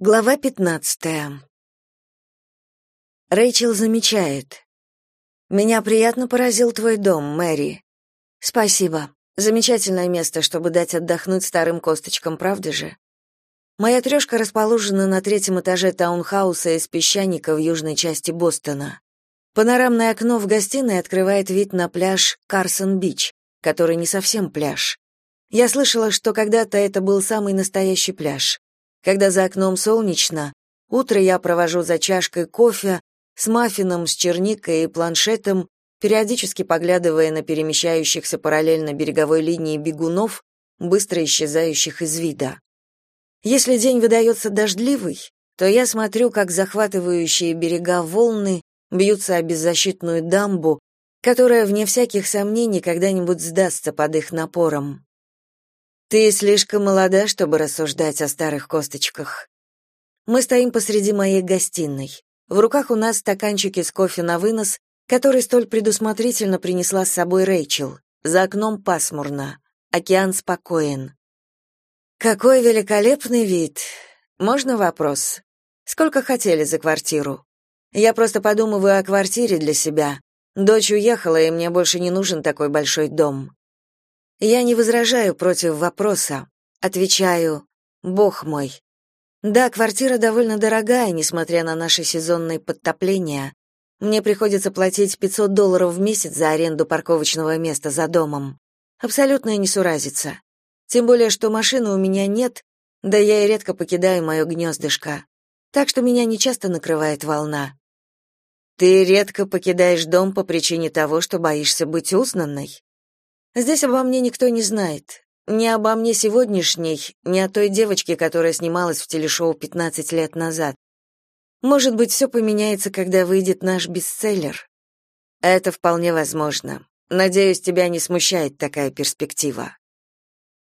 Глава 15. Рэйчел замечает. Меня приятно поразил твой дом, Мэри. Спасибо. Замечательное место, чтобы дать отдохнуть старым косточкам, правда же? Моя трёшка расположена на третьем этаже таунхауса из песчаника в южной части Бостона. Панорамное окно в гостиной открывает вид на пляж Карсон-Бич, который не совсем пляж. Я слышала, что когда-то это был самый настоящий пляж. Когда за окном солнечно, утро я провожу за чашкой кофе с маффином, с черникой и планшетом, периодически поглядывая на перемещающихся параллельно береговой линии бегунов, быстро исчезающих из вида. Если день выдается дождливый, то я смотрю, как захватывающие берега волны бьются о беззащитную дамбу, которая, вне всяких сомнений, когда-нибудь сдастся под их напором. Ты слишком молода, чтобы рассуждать о старых косточках. Мы стоим посреди моей гостиной. В руках у нас стаканчики с кофе на вынос, который столь предусмотрительно принесла с собой Рэйчел. За окном пасмурно. Океан спокоен. Какой великолепный вид. Можно вопрос? Сколько хотели за квартиру? Я просто подумываю о квартире для себя. Дочь уехала, и мне больше не нужен такой большой дом. Я не возражаю против вопроса. Отвечаю: Бог мой. Да, квартира довольно дорогая, несмотря на наши сезонные подтопления. Мне приходится платить 500 долларов в месяц за аренду парковочного места за домом. Абсолютная несуразица. Тем более, что машины у меня нет, да я и редко покидаю мое гнездышко. Так что меня не часто накрывает волна. Ты редко покидаешь дом по причине того, что боишься быть узнанной. Здесь обо мне никто не знает. Ни обо мне сегодняшней, ни о той девочке, которая снималась в телешоу 15 лет назад. Может быть, все поменяется, когда выйдет наш бестселлер. Это вполне возможно. Надеюсь, тебя не смущает такая перспектива.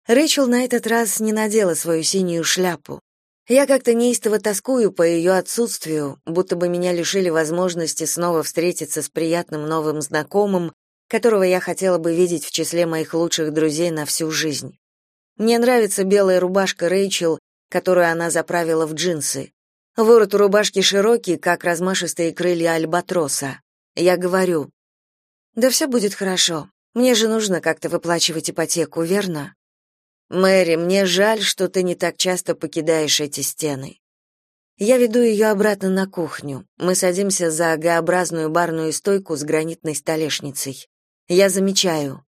Рэйчел на этот раз не надела свою синюю шляпу. Я как-то неистово тоскую по ее отсутствию, будто бы меня лишили возможности снова встретиться с приятным новым знакомым, которого я хотела бы видеть в числе моих лучших друзей на всю жизнь. Мне нравится белая рубашка Рэйчел, которую она заправила в джинсы. Ворот у рубашки широкий, как размашистые крылья альбатроса. Я говорю, «Да все будет хорошо. Мне же нужно как-то выплачивать ипотеку, верно?» «Мэри, мне жаль, что ты не так часто покидаешь эти стены». Я веду ее обратно на кухню. Мы садимся за Г-образную барную стойку с гранитной столешницей. Я замечаю.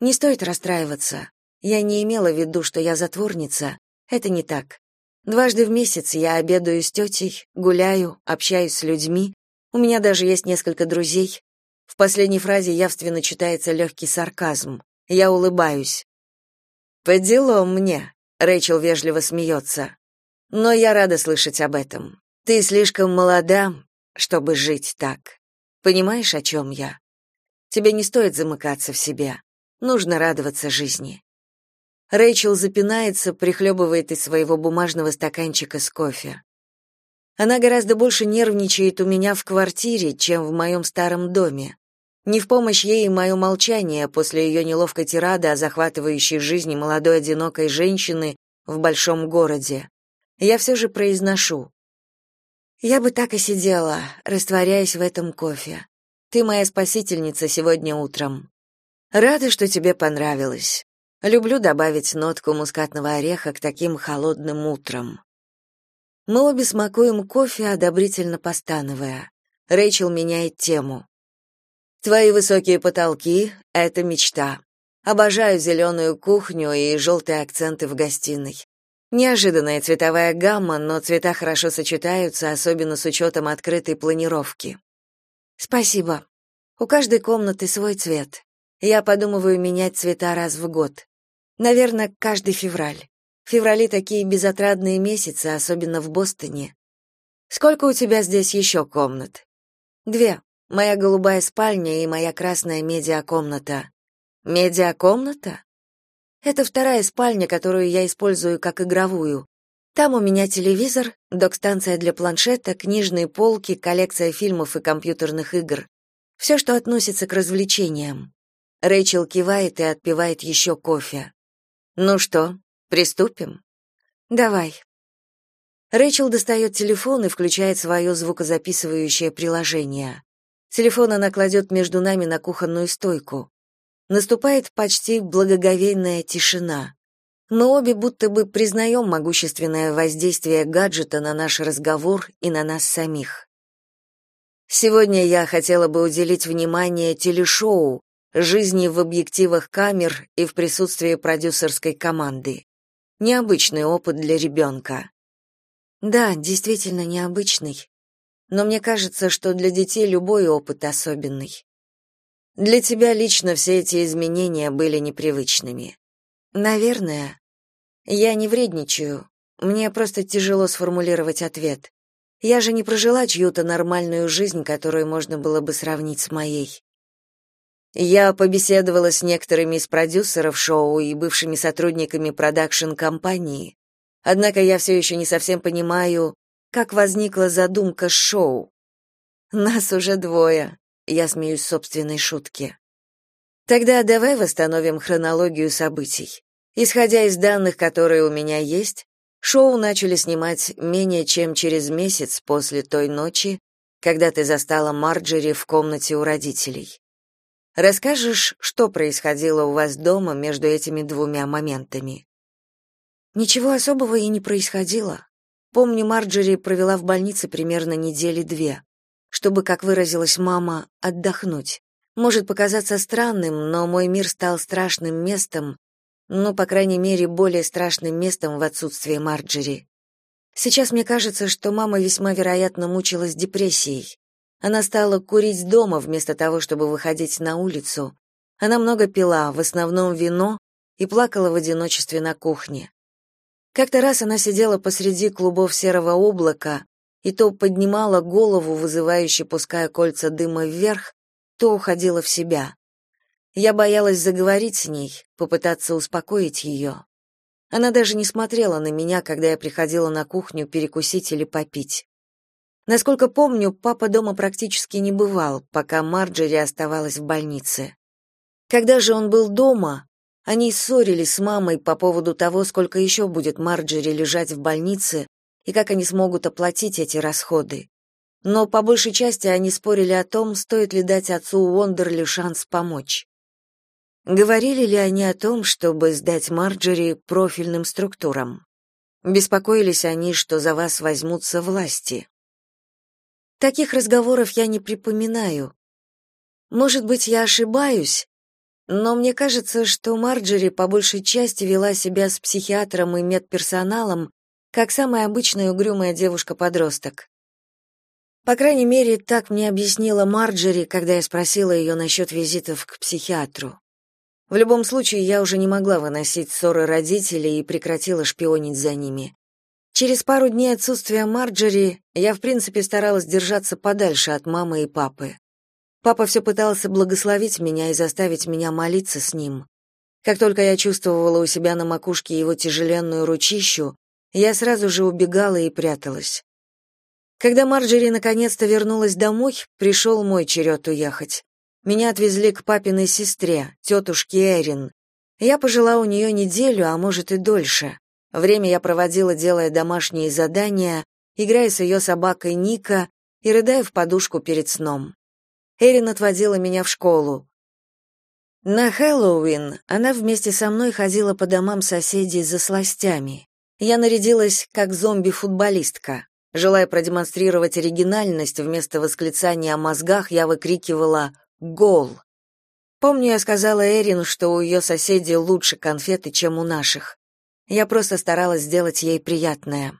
Не стоит расстраиваться. Я не имела в виду, что я затворница. Это не так. Дважды в месяц я обедаю с тетей, гуляю, общаюсь с людьми. У меня даже есть несколько друзей. В последней фразе явственно читается легкий сарказм. Я улыбаюсь. «По делам мне», — Рэйчел вежливо смеется. «Но я рада слышать об этом. Ты слишком молода, чтобы жить так. Понимаешь, о чем я?» Тебе не стоит замыкаться в себе. Нужно радоваться жизни. Рэйчел запинается, прихлебывает из своего бумажного стаканчика с кофе. Она гораздо больше нервничает у меня в квартире, чем в моем старом доме. Не в помощь ей и мое молчание после ее неловкой тирады о захватывающей жизни молодой одинокой женщины в большом городе. Я все же произношу. Я бы так и сидела, растворяясь в этом кофе. Ты моя спасительница сегодня утром. Рада, что тебе понравилось. Люблю добавить нотку мускатного ореха к таким холодным утрам. Мы обе смакуем кофе, одобрительно постановая. Рэйчел меняет тему. Твои высокие потолки — это мечта. Обожаю зеленую кухню и желтые акценты в гостиной. Неожиданная цветовая гамма, но цвета хорошо сочетаются, особенно с учетом открытой планировки. Спасибо. У каждой комнаты свой цвет. Я подумываю менять цвета раз в год. Наверное, каждый февраль. Феврали такие безотрадные месяцы, особенно в Бостоне. Сколько у тебя здесь еще комнат? Две. Моя голубая спальня и моя красная медиакомната. Медиакомната? Это вторая спальня, которую я использую как игровую. Там у меня телевизор, док-станция для планшета, книжные полки, коллекция фильмов и компьютерных игр. Все, что относится к развлечениям. Рэйчел кивает и отпивает еще кофе. Ну что, приступим? Давай. Рэйчел достает телефон и включает свое звукозаписывающее приложение. Телефон она кладет между нами на кухонную стойку. Наступает почти благоговейная тишина. Мы обе будто бы признаем могущественное воздействие гаджета на наш разговор и на нас самих. Сегодня я хотела бы уделить внимание телешоу, жизни в объективах камер и в присутствии продюсерской команды. Необычный опыт для ребенка. Да, действительно необычный. Но мне кажется, что для детей любой опыт особенный. Для тебя лично все эти изменения были непривычными. Наверное. Я не вредничаю. Мне просто тяжело сформулировать ответ. Я же не прожила чью-то нормальную жизнь, которую можно было бы сравнить с моей. Я побеседовала с некоторыми из продюсеров шоу и бывшими сотрудниками продакшн-компании. Однако я все еще не совсем понимаю, как возникла задумка шоу. Нас уже двое. Я смеюсь собственной шутке. Тогда давай восстановим хронологию событий. Исходя из данных, которые у меня есть, шоу начали снимать менее чем через месяц после той ночи, когда ты застала Марджери в комнате у родителей. Расскажешь, что происходило у вас дома между этими двумя моментами? Ничего особого и не происходило. Помню, Марджери провела в больнице примерно недели две, чтобы, как выразилась мама, отдохнуть. Может показаться странным, но мой мир стал страшным местом, ну, по крайней мере, более страшным местом в отсутствие Марджери. Сейчас мне кажется, что мама весьма вероятно мучилась депрессией. Она стала курить дома вместо того, чтобы выходить на улицу. Она много пила, в основном вино, и плакала в одиночестве на кухне. Как-то раз она сидела посреди клубов серого облака и то поднимала голову, вызывающе пуская кольца дыма вверх, то уходила в себя. Я боялась заговорить с ней, попытаться успокоить ее. Она даже не смотрела на меня, когда я приходила на кухню перекусить или попить. Насколько помню, папа дома практически не бывал, пока Марджери оставалась в больнице. Когда же он был дома, они ссорились с мамой по поводу того, сколько еще будет Марджери лежать в больнице и как они смогут оплатить эти расходы. Но по большей части они спорили о том, стоит ли дать отцу Уондерли шанс помочь. Говорили ли они о том, чтобы сдать Марджери профильным структурам? Беспокоились они, что за вас возьмутся власти? Таких разговоров я не припоминаю. Может быть, я ошибаюсь, но мне кажется, что Марджери по большей части вела себя с психиатром и медперсоналом, как самая обычная угрюмая девушка-подросток. По крайней мере, так мне объяснила Марджери, когда я спросила ее насчет визитов к психиатру. В любом случае, я уже не могла выносить ссоры родителей и прекратила шпионить за ними. Через пару дней отсутствия Марджери я, в принципе, старалась держаться подальше от мамы и папы. Папа все пытался благословить меня и заставить меня молиться с ним. Как только я чувствовала у себя на макушке его тяжеленную ручищу, я сразу же убегала и пряталась. Когда Марджери наконец-то вернулась домой, пришел мой черед уехать. Меня отвезли к папиной сестре, тетушке Эрин. Я пожила у нее неделю, а может и дольше. Время я проводила, делая домашние задания, играя с ее собакой Ника и рыдая в подушку перед сном. Эрин отводила меня в школу. На Хэллоуин она вместе со мной ходила по домам соседей за сластями. Я нарядилась как зомби-футболистка. Желая продемонстрировать оригинальность, вместо восклицания о мозгах я выкрикивала «Гол!». Помню, я сказала Эрин, что у ее соседей лучше конфеты, чем у наших. Я просто старалась сделать ей приятное.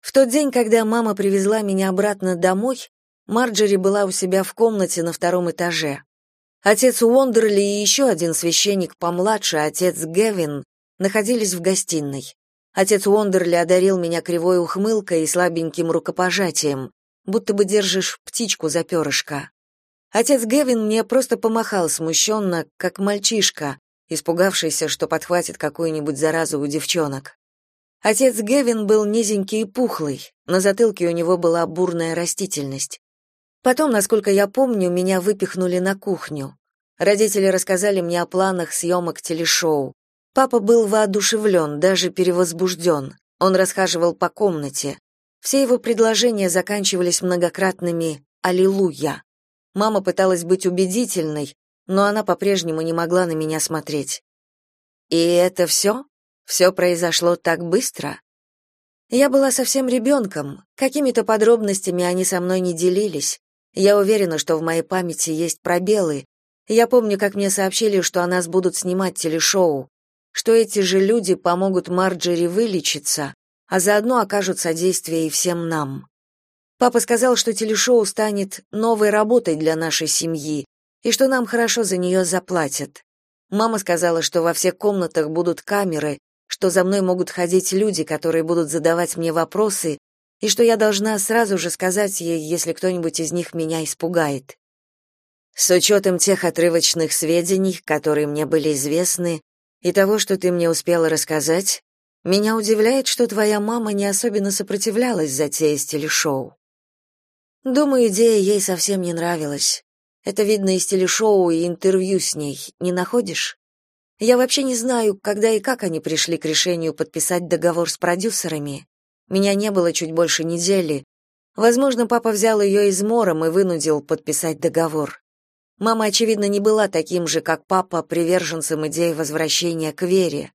В тот день, когда мама привезла меня обратно домой, Марджери была у себя в комнате на втором этаже. Отец Уондерли и еще один священник помладше, отец Гевин, находились в гостиной. Отец Уондерли одарил меня кривой ухмылкой и слабеньким рукопожатием, будто бы держишь птичку за перышко. Отец Гевин мне просто помахал смущенно, как мальчишка, испугавшийся, что подхватит какую-нибудь заразу у девчонок. Отец Гевин был низенький и пухлый, на затылке у него была бурная растительность. Потом, насколько я помню, меня выпихнули на кухню. Родители рассказали мне о планах съемок телешоу. Папа был воодушевлен, даже перевозбужден. Он расхаживал по комнате. Все его предложения заканчивались многократными «Аллилуйя». Мама пыталась быть убедительной, но она по-прежнему не могла на меня смотреть. «И это все? Все произошло так быстро?» Я была совсем ребенком, какими-то подробностями они со мной не делились. Я уверена, что в моей памяти есть пробелы. Я помню, как мне сообщили, что о нас будут снимать телешоу, что эти же люди помогут Марджери вылечиться, а заодно окажут содействие и всем нам. Папа сказал, что телешоу станет новой работой для нашей семьи и что нам хорошо за нее заплатят. Мама сказала, что во всех комнатах будут камеры, что за мной могут ходить люди, которые будут задавать мне вопросы, и что я должна сразу же сказать ей, если кто-нибудь из них меня испугает. С учетом тех отрывочных сведений, которые мне были известны, и того, что ты мне успела рассказать, меня удивляет, что твоя мама не особенно сопротивлялась затее с телешоу. Думаю, идея ей совсем не нравилась. Это видно из телешоу и интервью с ней, не находишь? Я вообще не знаю, когда и как они пришли к решению подписать договор с продюсерами. Меня не было чуть больше недели. Возможно, папа взял ее измором и вынудил подписать договор. Мама, очевидно, не была таким же, как папа, приверженцем идеи возвращения к вере.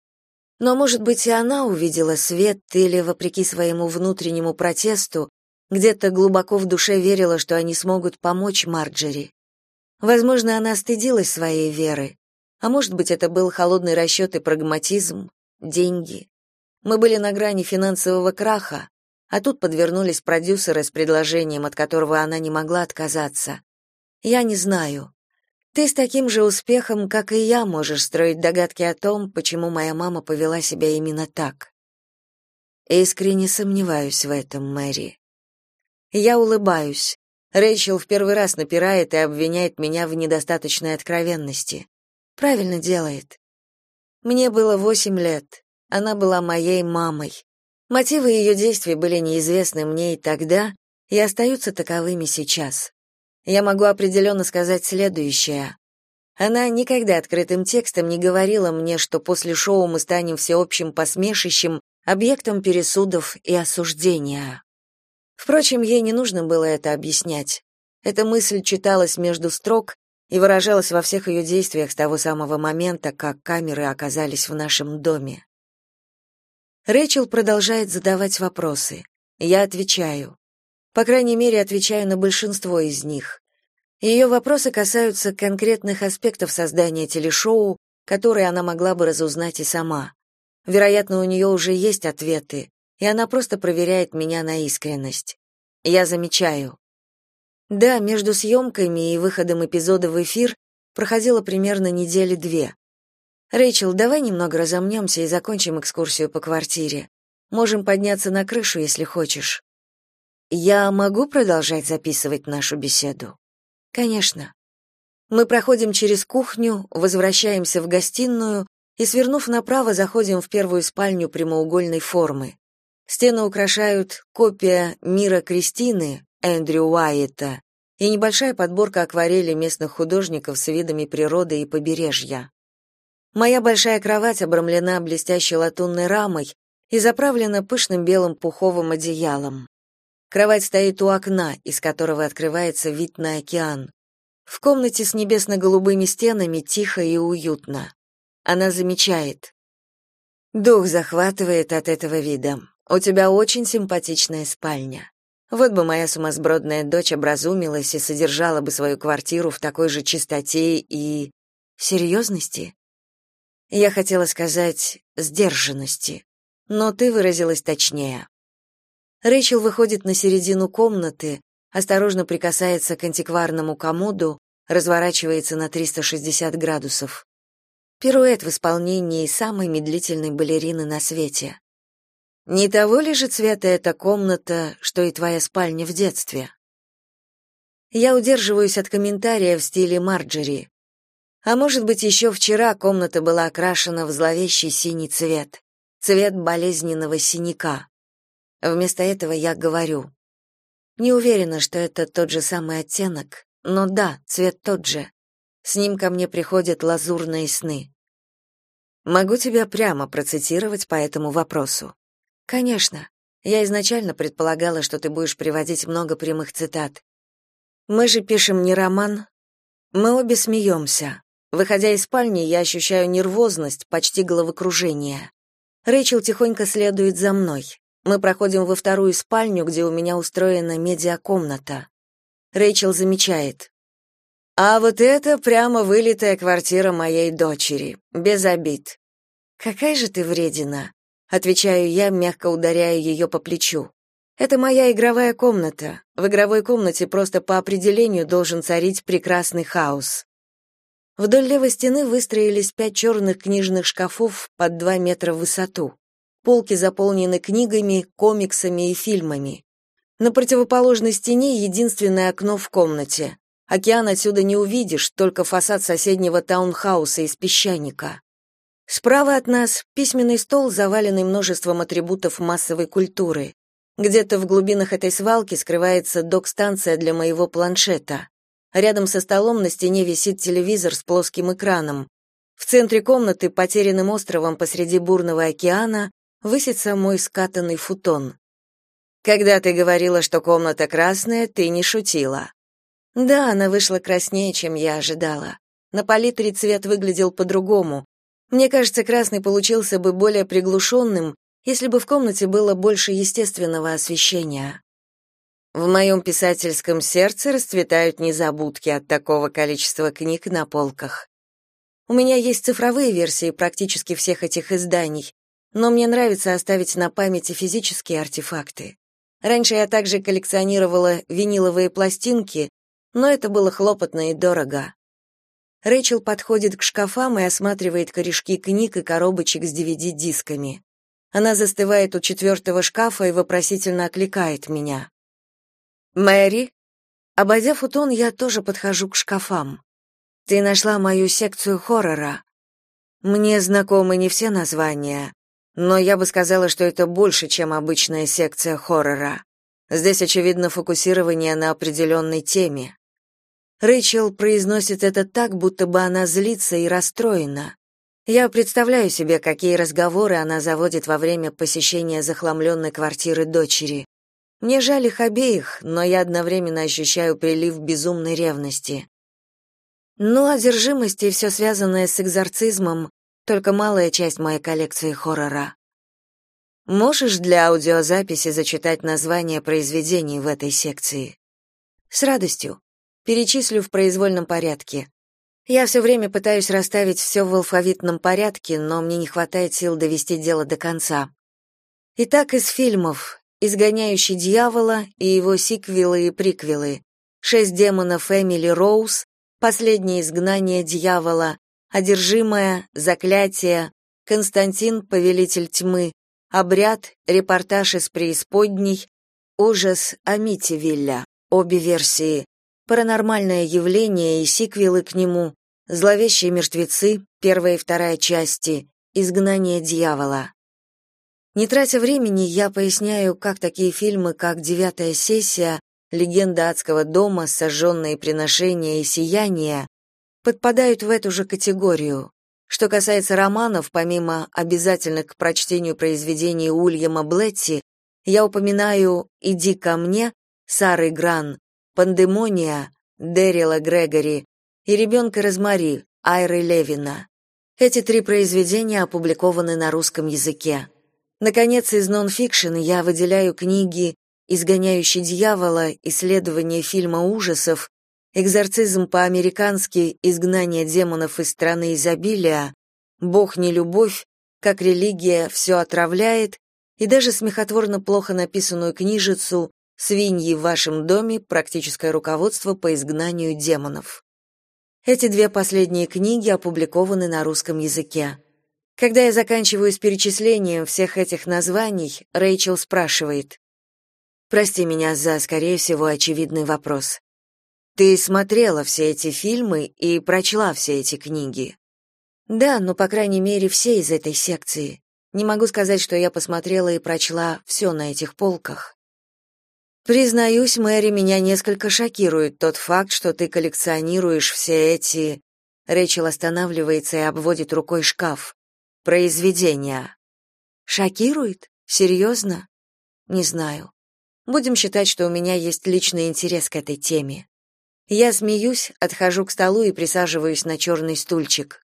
Но, может быть, и она увидела свет или, вопреки своему внутреннему протесту, где-то глубоко в душе верила, что они смогут помочь Марджери. Возможно, она стыдилась своей веры, а может быть, это был холодный расчет и прагматизм, деньги. Мы были на грани финансового краха, а тут подвернулись продюсеры с предложением, от которого она не могла отказаться. Я не знаю. Ты с таким же успехом, как и я, можешь строить догадки о том, почему моя мама повела себя именно так. Искренне сомневаюсь в этом, Мэри. Я улыбаюсь. Рэйчел в первый раз напирает и обвиняет меня в недостаточной откровенности. Правильно делает. Мне было восемь лет. Она была моей мамой. Мотивы ее действий были неизвестны мне и тогда, и остаются таковыми сейчас. Я могу определенно сказать следующее. Она никогда открытым текстом не говорила мне, что после шоу мы станем всеобщим посмешищем, объектом пересудов и осуждения. Впрочем, ей не нужно было это объяснять. Эта мысль читалась между строк, и выражалась во всех ее действиях с того самого момента, как камеры оказались в нашем доме. Рэйчел продолжает задавать вопросы. Я отвечаю. По крайней мере, отвечаю на большинство из них. Ее вопросы касаются конкретных аспектов создания телешоу, которые она могла бы разузнать и сама. Вероятно, у нее уже есть ответы, и она просто проверяет меня на искренность. Я замечаю. Да, между съемками и выходом эпизода в эфир проходило примерно недели две. Рэйчел, давай немного разомнемся и закончим экскурсию по квартире. Можем подняться на крышу, если хочешь. Я могу продолжать записывать нашу беседу? Конечно. Мы проходим через кухню, возвращаемся в гостиную и, свернув направо, заходим в первую спальню прямоугольной формы. Стены украшают копия «Мира Кристины», Эндрю Уайета и небольшая подборка акварелей местных художников с видами природы и побережья. Моя большая кровать обрамлена блестящей латунной рамой и заправлена пышным белым пуховым одеялом. Кровать стоит у окна, из которого открывается вид на океан. В комнате с небесно-голубыми стенами тихо и уютно. Она замечает. Дух захватывает от этого вида. У тебя очень симпатичная спальня. Вот бы моя сумасбродная дочь образумилась и содержала бы свою квартиру в такой же чистоте и... серьезности. Я хотела сказать «сдержанности», но ты выразилась точнее. Рэйчел выходит на середину комнаты, осторожно прикасается к антикварному комоду, разворачивается на 360 градусов. Пируэт в исполнении самой медлительной балерины на свете. Не того ли же цвета эта комната, что и твоя спальня в детстве? Я удерживаюсь от комментария в стиле Марджери. А может быть, еще вчера комната была окрашена в зловещий синий цвет, цвет болезненного синяка. Вместо этого я говорю. Не уверена, что это тот же самый оттенок, но да, цвет тот же. С ним ко мне приходят лазурные сны. Могу тебя прямо процитировать по этому вопросу. Конечно. Я изначально предполагала, что ты будешь приводить много прямых цитат. Мы же пишем не роман. Мы обе смеемся. Выходя из спальни, я ощущаю нервозность, почти головокружение. Рэйчел тихонько следует за мной. Мы проходим во вторую спальню, где у меня устроена медиакомната. Рэйчел замечает. «А вот это прямо вылитая квартира моей дочери, без обид». «Какая же ты вредина», — отвечаю я, мягко ударяя ее по плечу. «Это моя игровая комната. В игровой комнате просто по определению должен царить прекрасный хаос». Вдоль левой стены выстроились пять черных книжных шкафов под два метра в высоту. Полки заполнены книгами, комиксами и фильмами. На противоположной стене единственное окно в комнате. Океан отсюда не увидишь, только фасад соседнего таунхауса из песчаника. Справа от нас письменный стол, заваленный множеством атрибутов массовой культуры. Где-то в глубинах этой свалки скрывается док-станция для моего планшета. Рядом со столом на стене висит телевизор с плоским экраном. В центре комнаты, потерянным островом посреди бурного океана, высится мой скатанный футон. Когда ты говорила, что комната красная, ты не шутила. Да, она вышла краснее, чем я ожидала. На палитре цвет выглядел по-другому. Мне кажется, красный получился бы более приглушенным, если бы в комнате было больше естественного освещения. В моем писательском сердце расцветают незабудки от такого количества книг на полках. У меня есть цифровые версии практически всех этих изданий, но мне нравится оставить на памяти физические артефакты. Раньше я также коллекционировала виниловые пластинки, но это было хлопотно и дорого. Рэйчел подходит к шкафам и осматривает корешки книг и коробочек с DVD-дисками. Она застывает у четвертого шкафа и вопросительно окликает меня. Мэри, обойдя футон, я тоже подхожу к шкафам. Ты нашла мою секцию хоррора. Мне знакомы не все названия, но я бы сказала, что это больше, чем обычная секция хоррора. Здесь очевидно фокусирование на определенной теме. Рэйчел произносит это так, будто бы она злится и расстроена. Я представляю себе, какие разговоры она заводит во время посещения захламленной квартиры дочери. Мне жаль их обеих, но я одновременно ощущаю прилив безумной ревности. Ну, одержимость и все связанное с экзорцизмом — только малая часть моей коллекции хоррора. Можешь для аудиозаписи зачитать название произведений в этой секции? С радостью. Перечислю в произвольном порядке. Я все время пытаюсь расставить все в алфавитном порядке, но мне не хватает сил довести дело до конца. Итак, из фильмов. Изгоняющий дьявола и его сиквелы и приквелы, шесть демонов Эмили Роуз, последнее изгнание дьявола, одержимое, заклятие, Константин, повелитель тьмы, обряд, репортаж из преисподней, ужас Амитивилля, обе версии, паранормальное явление и сиквелы к нему, зловещие мертвецы, первая и вторая части, изгнание дьявола. Не тратя времени, я поясняю, как такие фильмы, как «Девятая сессия», «Легенда адского дома», «Сожженные приношения» и «Сияние» подпадают в эту же категорию. Что касается романов, помимо обязательных к прочтению произведений Уильяма Блетти, я упоминаю «Иди ко мне», Сары Гран, «Пандемония», Дэрила Грегори и «Ребенка Розмари», Айры Левина. Эти три произведения опубликованы на русском языке. Наконец, из нон-фикшн я выделяю книги «Изгоняющий дьявола», «Исследование фильма ужасов», «Экзорцизм по-американски», «Изгнание демонов из страны изобилия», «Бог не любовь», «Как религия все отравляет» и даже смехотворно плохо написанную книжицу «Свиньи в вашем доме. Практическое руководство по изгнанию демонов». Эти две последние книги опубликованы на русском языке. Когда я заканчиваю с перечислением всех этих названий, Рэйчел спрашивает: "Прости меня за, скорее всего, очевидный вопрос. Ты смотрела все эти фильмы и прочла все эти книги?" "Да, но по крайней мере, все из этой секции. Не могу сказать, что я посмотрела и прочла все на этих полках." Признаюсь, Мэри, меня несколько шокирует тот факт, что ты коллекционируешь все эти Рэйчел останавливается и обводит рукой шкаф произведения. Шокирует? Серьезно? Не знаю. Будем считать, что у меня есть личный интерес к этой теме. Я смеюсь, отхожу к столу и присаживаюсь на черный стульчик.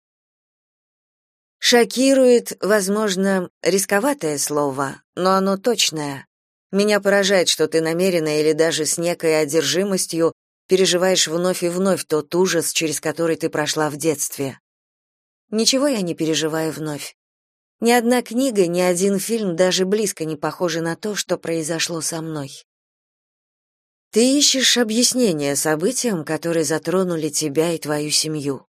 Шокирует, возможно, рисковатое слово, но оно точное. Меня поражает, что ты намеренно или даже с некой одержимостью переживаешь вновь и вновь тот ужас, через который ты прошла в детстве. Ничего я не переживаю вновь. Ни одна книга, ни один фильм даже близко не похожи на то, что произошло со мной. Ты ищешь объяснение событиям, которые затронули тебя и твою семью.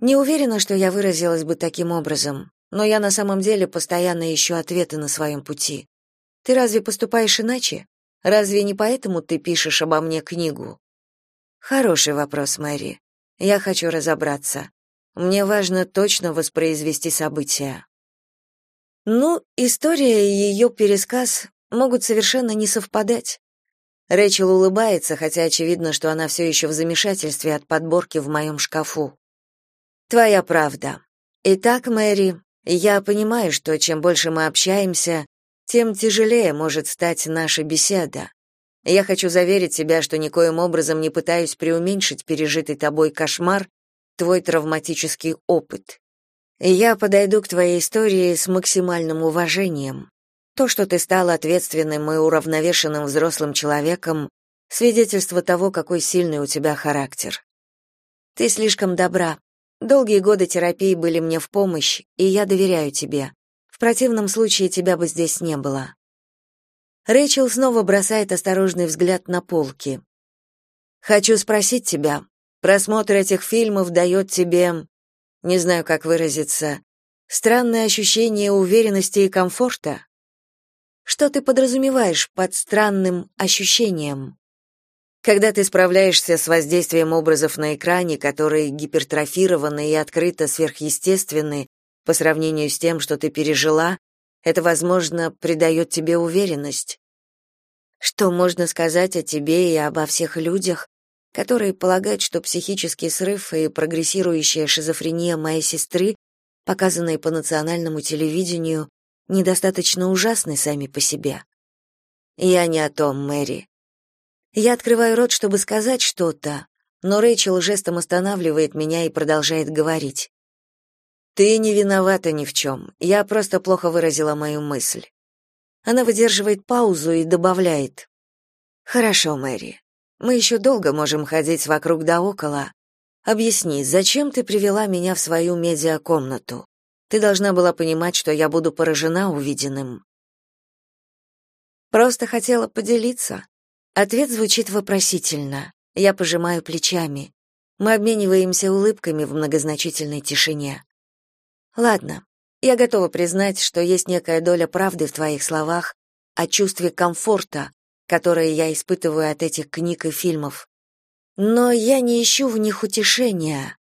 Не уверена, что я выразилась бы таким образом, но я на самом деле постоянно ищу ответы на своем пути. Ты разве поступаешь иначе? Разве не поэтому ты пишешь обо мне книгу? Хороший вопрос, Мэри. Я хочу разобраться. Мне важно точно воспроизвести события. Ну, история и ее пересказ могут совершенно не совпадать. Рэчел улыбается, хотя очевидно, что она все еще в замешательстве от подборки в моем шкафу. Твоя правда. Итак, Мэри, я понимаю, что чем больше мы общаемся, тем тяжелее может стать наша беседа. Я хочу заверить тебя, что никоим образом не пытаюсь преуменьшить пережитый тобой кошмар, твой травматический опыт. Я подойду к твоей истории с максимальным уважением. То, что ты стал ответственным и уравновешенным взрослым человеком, свидетельство того, какой сильный у тебя характер. Ты слишком добра. Долгие годы терапии были мне в помощь, и я доверяю тебе. В противном случае тебя бы здесь не было. Рэйчел снова бросает осторожный взгляд на полки. Хочу спросить тебя, просмотр этих фильмов дает тебе, не знаю, как выразиться, странное ощущение уверенности и комфорта? Что ты подразумеваешь под странным ощущением? Когда ты справляешься с воздействием образов на экране, которые гипертрофированы и открыто сверхъестественны по сравнению с тем, что ты пережила, это, возможно, придает тебе уверенность. Что можно сказать о тебе и обо всех людях, которые полагают, что психический срыв и прогрессирующая шизофрения моей сестры, показанные по национальному телевидению, недостаточно ужасны сами по себе. Я не о том, Мэри. Я открываю рот, чтобы сказать что-то, но Рэйчел жестом останавливает меня и продолжает говорить. Ты не виновата ни в чем. Я просто плохо выразила мою мысль. Она выдерживает паузу и добавляет: Хорошо, Мэри. Мы еще долго можем ходить вокруг да около. Объясни, зачем ты привела меня в свою медиакомнату? Ты должна была понимать, что я буду поражена увиденным. Просто хотела поделиться. Ответ звучит вопросительно. Я пожимаю плечами. Мы обмениваемся улыбками в многозначительной тишине. Ладно, я готова признать, что есть некая доля правды в твоих словах о чувстве комфорта, которое я испытываю от этих книг и фильмов. Но я не ищу в них утешения.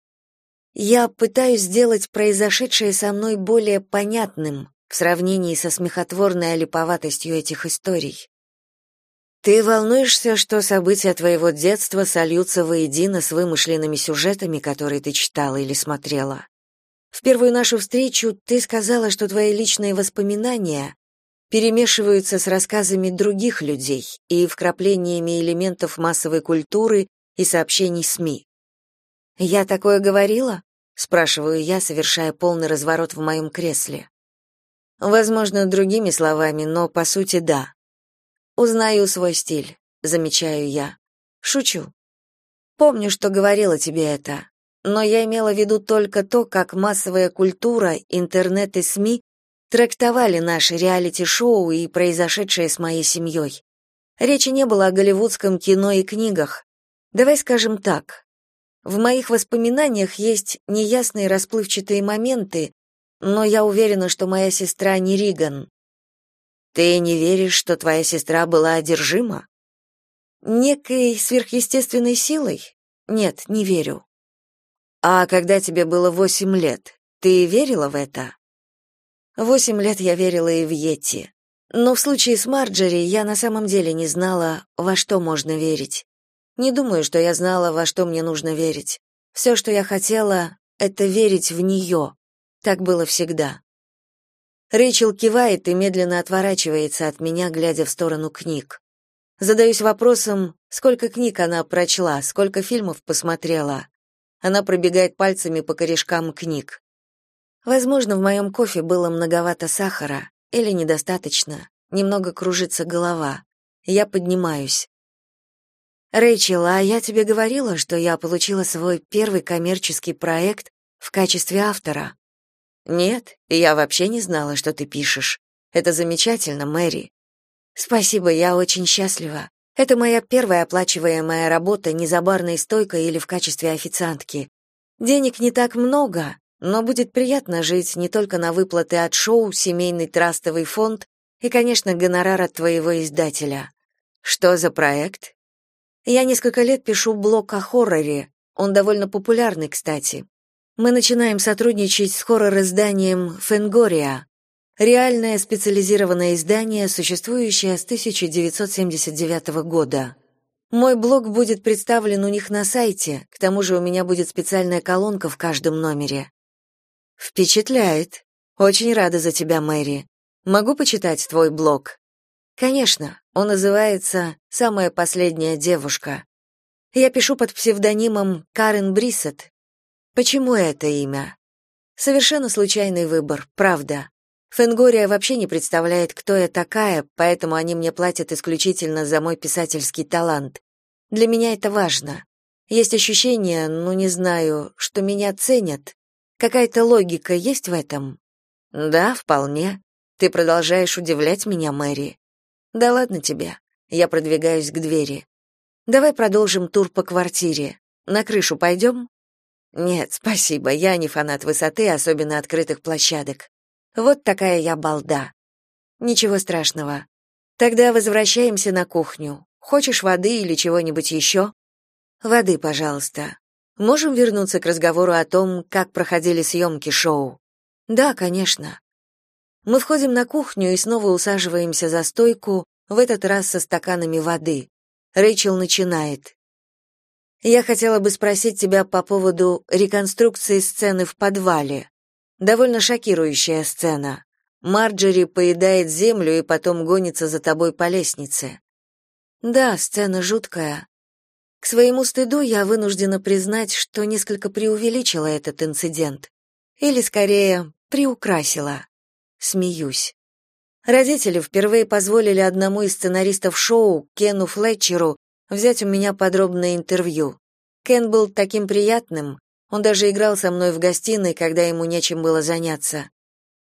Я пытаюсь сделать произошедшее со мной более понятным в сравнении со смехотворной олиповатостью этих историй. Ты волнуешься, что события твоего детства сольются воедино с вымышленными сюжетами, которые ты читала или смотрела? В первую нашу встречу ты сказала, что твои личные воспоминания перемешиваются с рассказами других людей и вкраплениями элементов массовой культуры и сообщений СМИ. Я такое говорила? спрашиваю я, совершая полный разворот в моем кресле. Возможно, другими словами, но по сути да. Узнаю свой стиль, замечаю я. Шучу. Помню, что говорила тебе это, но я имела в виду только то, как массовая культура, интернет и СМИ трактовали наши реалити-шоу и произошедшее с моей семьей. Речи не было о голливудском кино и книгах. Давай скажем так, в моих воспоминаниях есть неясные расплывчатые моменты, но я уверена, что моя сестра не Риган. Ты не веришь, что твоя сестра была одержима? Некой сверхъестественной силой? Нет, не верю. А когда тебе было восемь лет, ты верила в это? Восемь лет я верила и в Йети. Но в случае с Марджери я на самом деле не знала, во что можно верить. Не думаю, что я знала, во что мне нужно верить. Все, что я хотела, это верить в нее. Так было всегда. Рэйчел кивает и медленно отворачивается от меня, глядя в сторону книг. Задаюсь вопросом, сколько книг она прочла, сколько фильмов посмотрела. Она пробегает пальцами по корешкам книг. Возможно, в моем кофе было многовато сахара или недостаточно. Немного кружится голова. Я поднимаюсь. Рэйчел, а я тебе говорила, что я получила свой первый коммерческий проект в качестве автора. Нет, я вообще не знала, что ты пишешь. Это замечательно, Мэри. Спасибо, я очень счастлива. Это моя первая оплачиваемая работа не за барной стойкой или в качестве официантки. Денег не так много, но будет приятно жить не только на выплаты от шоу, семейный трастовый фонд и, конечно, гонорар от твоего издателя. Что за проект? Я несколько лет пишу блог о хорроре. Он довольно популярный, кстати. Мы начинаем сотрудничать с хоррор-изданием Фенгория. Реальное специализированное издание, существующее с 1979 года. Мой блог будет представлен у них на сайте, к тому же у меня будет специальная колонка в каждом номере. Впечатляет. Очень рада за тебя, Мэри. Могу почитать твой блог? Конечно, он называется «Самая последняя девушка». Я пишу под псевдонимом Карен Бриссет. Почему это имя? Совершенно случайный выбор, правда. Фенгория вообще не представляет, кто я такая, поэтому они мне платят исключительно за мой писательский талант. Для меня это важно. Есть ощущение, ну не знаю, что меня ценят. Какая-то логика есть в этом? Да, вполне. Ты продолжаешь удивлять меня, Мэри. Да ладно тебе. Я продвигаюсь к двери. Давай продолжим тур по квартире. На крышу пойдем?» Нет, спасибо. Я не фанат высоты, особенно открытых площадок. Вот такая я балда. Ничего страшного. Тогда возвращаемся на кухню. Хочешь воды или чего-нибудь еще?» Воды, пожалуйста. Можем вернуться к разговору о том, как проходили съемки шоу. Да, конечно. Мы входим на кухню и снова усаживаемся за стойку, в этот раз со стаканами воды. Рэйчел начинает. Я хотела бы спросить тебя по поводу реконструкции сцены в подвале. Довольно шокирующая сцена. Марджери поедает землю и потом гонится за тобой по лестнице. Да, сцена жуткая. К своему стыду я вынуждена признать, что несколько преувеличила этот инцидент. Или, скорее, приукрасила смеюсь. Родители впервые позволили одному из сценаристов шоу, Кену Флетчеру, взять у меня подробное интервью. Кен был таким приятным, он даже играл со мной в гостиной, когда ему нечем было заняться.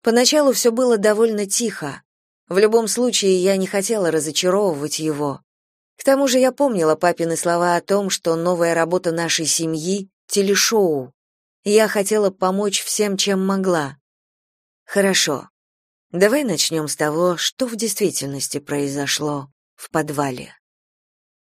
Поначалу все было довольно тихо. В любом случае, я не хотела разочаровывать его. К тому же я помнила папины слова о том, что новая работа нашей семьи — телешоу. Я хотела помочь всем, чем могла. Хорошо. Давай начнем с того, что в действительности произошло в подвале.